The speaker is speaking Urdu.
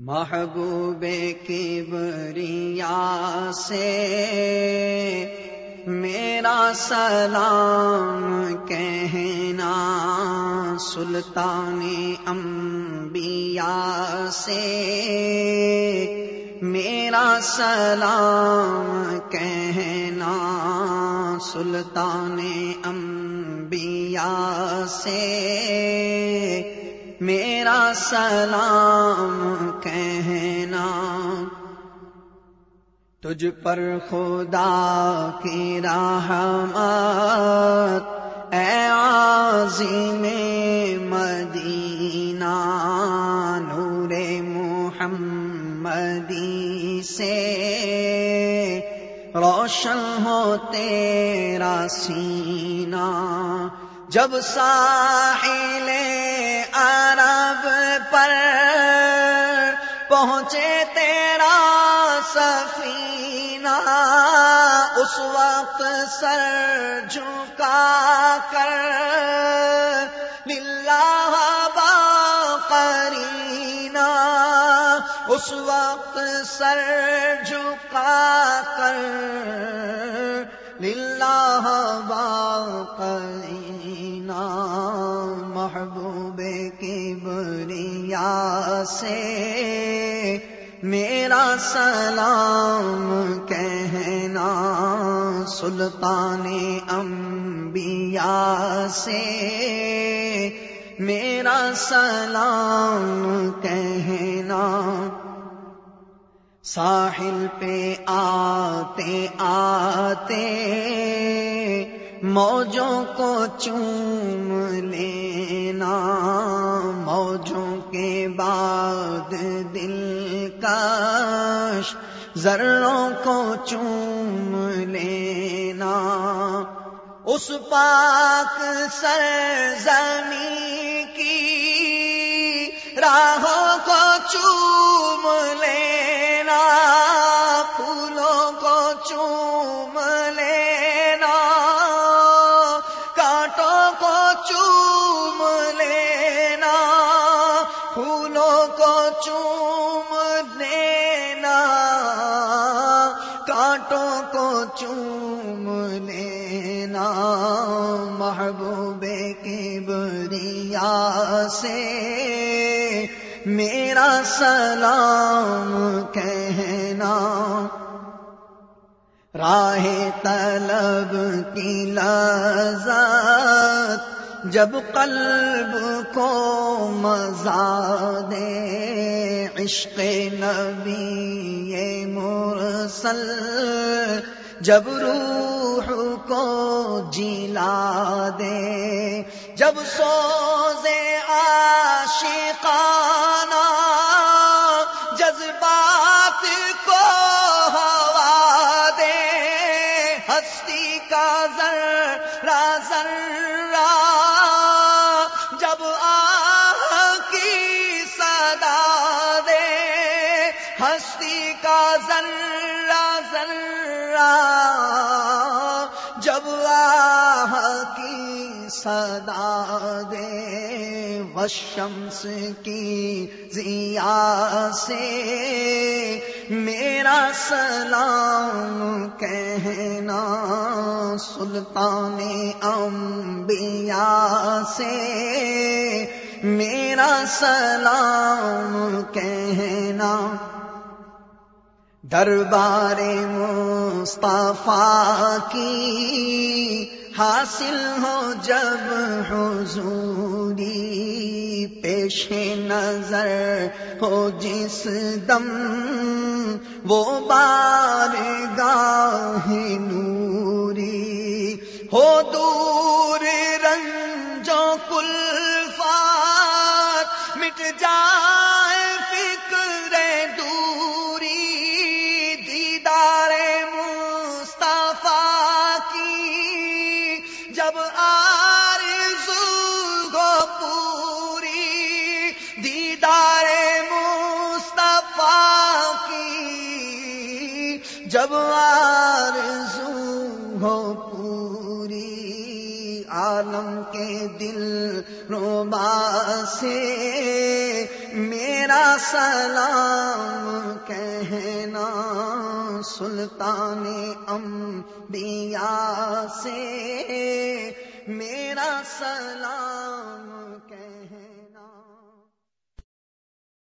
محبوب کی بریا سے میرا سلام کہنا سلطان انبیاء سے میرا سلام کہنا سلطان انبیاء سے میرا سلام، کہنا۔ تجھ پر خدا کی رحمت اے عظیم مدینہ، نور محمدی سے۔ روشن ہو تیرا سینہ۔ جب ساحل عرب پر پہنچے تیرا سفینہ، اس وقت سر جھکا کر، للہ با کرینا اس وقت سر جھکا کی سے میرا سلام کہنا سلطان انبیاء سے میرا سلام کہنا ساحل پہ آتے آتے موجوں کو چوم لینا ذروں کو چوم لینا۔ اس پاک سر زمین کی راہوں کو چوم لینا۔ پھولوں کو چوم چوم لینا محبوب کی بریا سے میرا سلام کہنا۔ راہ طلب کی لذت جب قلب کو مزا دے۔ عشق نبی یہ مرسل جب روح کو جلا دے، جب سوزے عاشقانہ جذبات کو ہوا دے، ہستی کا ذرا ذرا جب آہ کی صدا دے، ہستی کا ذرا ذرا جب آہ کی صدا دے وشمس کی ضیا سے میرا سلام کہنا، سلطان انبیاء سے میرا سلام کہنا۔ دربار مصطفیٰ کی حاصل ہو جب حضوری پیش نظر ہو جس دم وہ بار گاہ نوری ہو دور رنجو کل فات مٹ جائے اب آرزو گو پوری دیدار مصطفیٰ کی۔ جب آ عالم کے دل روبا سے میرا میرا سلام کہنا سلطان انبیاء سے میرا سلام